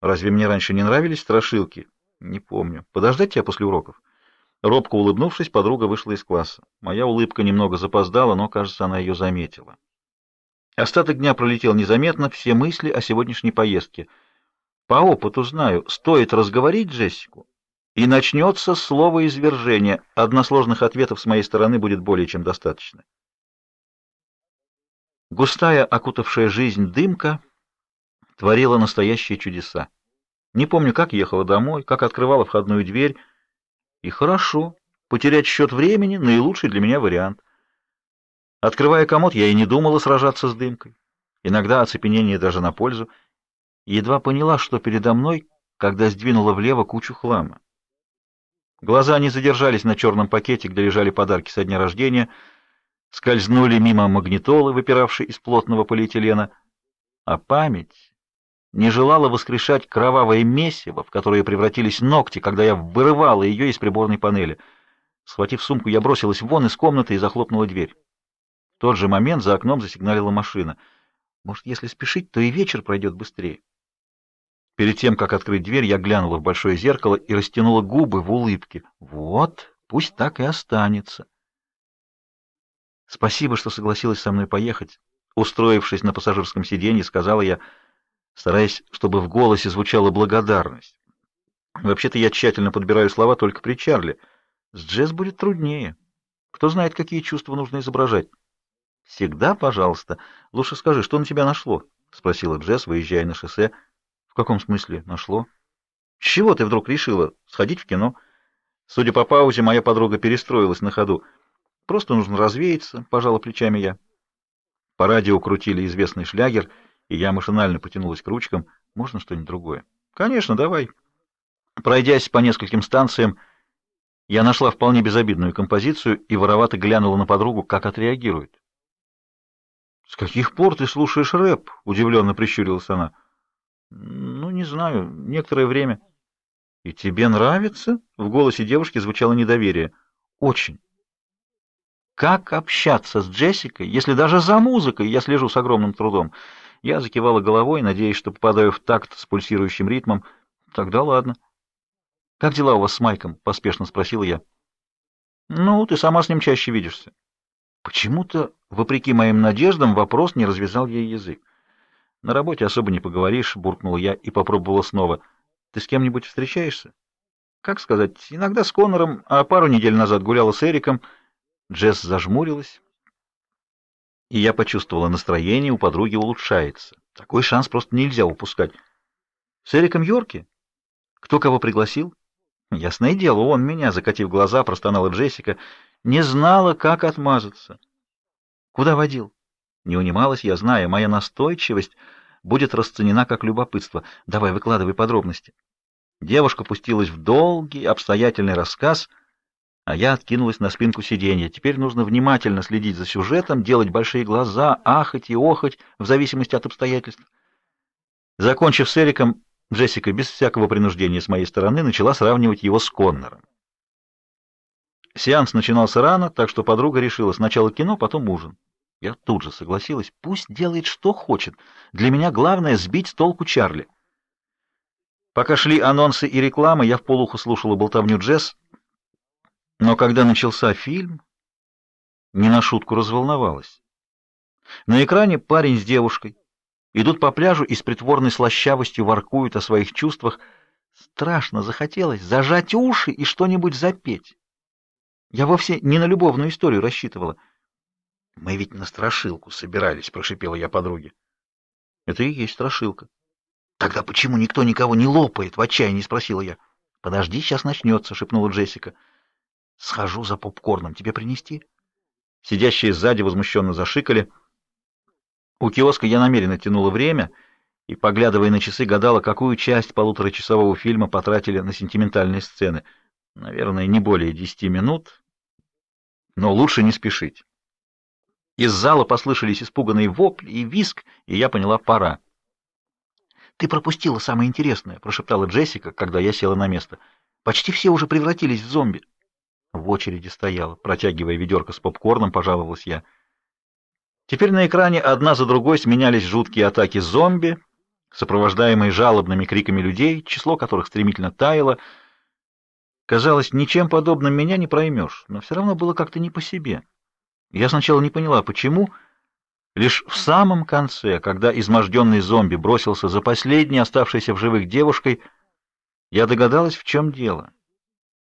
Разве мне раньше не нравились страшилки? Не помню. Подождать тебя после уроков? Робко улыбнувшись, подруга вышла из класса. Моя улыбка немного запоздала, но, кажется, она ее заметила. Остаток дня пролетел незаметно, все мысли о сегодняшней поездке. По опыту знаю, стоит разговорить Джессику, и начнется слово извержения. Односложных ответов с моей стороны будет более чем достаточно. Густая, окутавшая жизнь дымка творила настоящие чудеса. Не помню, как ехала домой, как открывала входную дверь. И хорошо, потерять счет времени — наилучший для меня вариант. Открывая комод, я и не думала сражаться с дымкой. Иногда оцепенение даже на пользу. Едва поняла, что передо мной, когда сдвинула влево кучу хлама. Глаза не задержались на черном пакете, где лежали подарки со дня рождения — скользнули мимо магнитолы, выпиравшей из плотного полиэтилена, а память не желала воскрешать кровавое месиво, в которое превратились ногти, когда я вырывала ее из приборной панели. Схватив сумку, я бросилась вон из комнаты и захлопнула дверь. В тот же момент за окном засигналила машина. Может, если спешить, то и вечер пройдет быстрее. Перед тем, как открыть дверь, я глянула в большое зеркало и растянула губы в улыбке. Вот, пусть так и останется. Спасибо, что согласилась со мной поехать. Устроившись на пассажирском сиденье, сказала я, стараясь, чтобы в голосе звучала благодарность. Вообще-то я тщательно подбираю слова только при Чарли. С Джесс будет труднее. Кто знает, какие чувства нужно изображать. Всегда, пожалуйста. Лучше скажи, что на тебя нашло? спросила Джесс, выезжая на шоссе. В каком смысле нашло? Чего ты вдруг решила сходить в кино? Судя по паузе, моя подруга перестроилась на ходу. Просто нужно развеяться, пожала плечами я. По радио крутили известный шлягер, и я машинально потянулась к ручкам. Можно что-нибудь другое? Конечно, давай. Пройдясь по нескольким станциям, я нашла вполне безобидную композицию и воровато глянула на подругу, как отреагирует. «С каких пор ты слушаешь рэп?» — удивленно прищурилась она. «Ну, не знаю, некоторое время». «И тебе нравится?» — в голосе девушки звучало недоверие. «Очень». Как общаться с Джессикой, если даже за музыкой я слежу с огромным трудом? Я закивала головой, надеясь, что попадаю в такт с пульсирующим ритмом. Тогда ладно. Как дела у вас с Майком? поспешно спросила я. Ну, ты сама с ним чаще видишься. Почему-то, вопреки моим надеждам, вопрос не развязал ей язык. На работе особо не поговоришь, буркнула я и попробовала снова. Ты с кем-нибудь встречаешься? Как сказать, иногда с Коннором, а пару недель назад гуляла с Эриком. Джесс зажмурилась, и я почувствовала, настроение у подруги улучшается. Такой шанс просто нельзя упускать. С Эриком Йорки? Кто кого пригласил? Ясное дело, он меня, закатив глаза, простонала Джессика, не знала, как отмазаться. Куда водил? Не унималась я, зная, моя настойчивость будет расценена как любопытство. Давай, выкладывай подробности. Девушка пустилась в долгий, обстоятельный рассказ — а я откинулась на спинку сиденья. Теперь нужно внимательно следить за сюжетом, делать большие глаза, ахать и охать в зависимости от обстоятельств. Закончив с Эриком, Джессика без всякого принуждения с моей стороны начала сравнивать его с Коннором. Сеанс начинался рано, так что подруга решила сначала кино, потом ужин. Я тут же согласилась. Пусть делает, что хочет. Для меня главное — сбить с толку Чарли. Пока шли анонсы и реклама, я вполухо слушала болтовню Джесс, но когда начался фильм, не на шутку разволновалась. На экране парень с девушкой идут по пляжу и с притворной слащавостью воркуют о своих чувствах. Страшно захотелось зажать уши и что-нибудь запеть. Я вовсе не на любовную историю рассчитывала. Мы ведь на страшилку собирались, прошипела я подруге. Это и есть страшилка. Тогда почему никто никого не лопает? В отчаянии спросила я. Подожди, сейчас начнется», — шепнула Джессика. Схожу за попкорном. Тебе принести? Сидящие сзади возмущенно зашикали. У киоска я намеренно тянула время и, поглядывая на часы, гадала, какую часть полуторачасового фильма потратили на сентиментальные сцены. Наверное, не более десяти минут, но лучше не спешить. Из зала послышались испуганные вопли и визг, и я поняла, пора. «Ты пропустила самое интересное», — прошептала Джессика, когда я села на место. «Почти все уже превратились в зомби». В очереди стояла, протягивая ведерко с попкорном, пожаловалась я. Теперь на экране одна за другой сменялись жуткие атаки зомби, сопровождаемые жалобными криками людей, число которых стремительно таяло. Казалось, ничем подобным меня не проймешь, но все равно было как-то не по себе. Я сначала не поняла, почему... Лишь в самом конце, когда изможденный зомби бросился за последней оставшейся в живых девушкой, я догадалась, в чем дело.